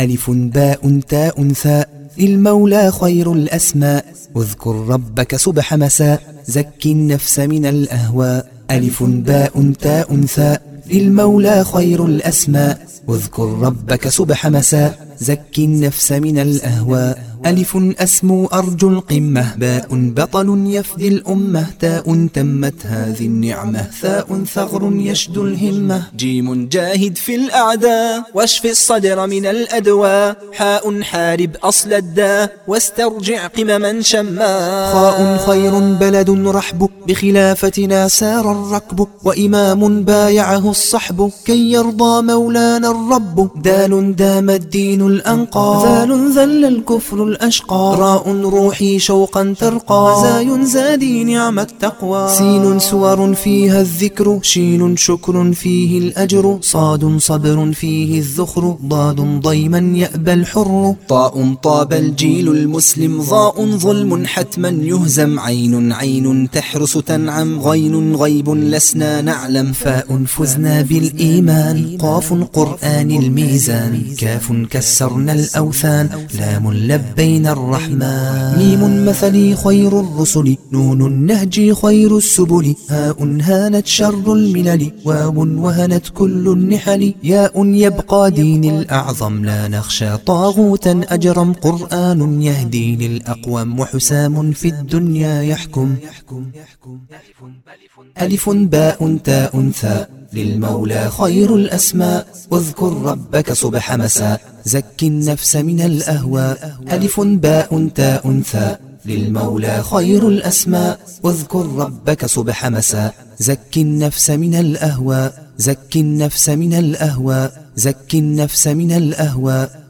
ألف باء تاء ثاء للمولى خير الأسماء اذكر ربك صبح مساء زك النفس من الأهواء ألف باء تاء ثاء للمولى خير الأسماء اذكر ربك صبح مساء زك النفس من الأهواء. ألف أسمو أرجو القمة. باء بطل يفدي الأمة. تاء تمت هذه النعمة. ثاء ثغر يشد الهمة. جيم جاهد في الأعداء. واشف الصدر من الأدواء. حاء حارب أصل الداء. واسترجع قمما شما. خاء خير بلد رحب. بخلافتنا سار الركب. وإمام بايعه الصحب. كي يرضى مولانا الرب. دال دام الدين الأنقى ذال ذل الكفر الأشقى. راء روحي شوقا ترقى. زاي زادي نعم التقوى. سين سور فيها الذكر شين شكر فيه الأجر. صاد صبر فيه الذخر ضاد ضيما يأبى الحر. طاء طاب الجيل المسلم ظاء ظلم حتما يهزم. عين عين تحرس تنعم غين غيب لسنا نعلم. فاء فزنا بالإيمان قاف قرآن الميزان. كاف كسرنا الأوثان لام لب بين الرحمن. ميم مثلي خير الرسل نون النهج خير السبل. هاء هانت شر الملل واو وهنت كل النحل. ياء يبقى دين الأعظم لا نخشى طاغوتا أجرم قرآن يهدي للأقوم وحسام في الدنيا يحكم. ألف باء تاء ثاء. للمولى خير الأسماء واذكر ربك صبح مساء. زك النفس من الأهواء. ألف باء تاء ثاء. للمولى خير الأسماء. واذكر ربك صبح مساء. زك النفس من الأهواء. زك النفس من الأهواء. زك النفس من الأهواء.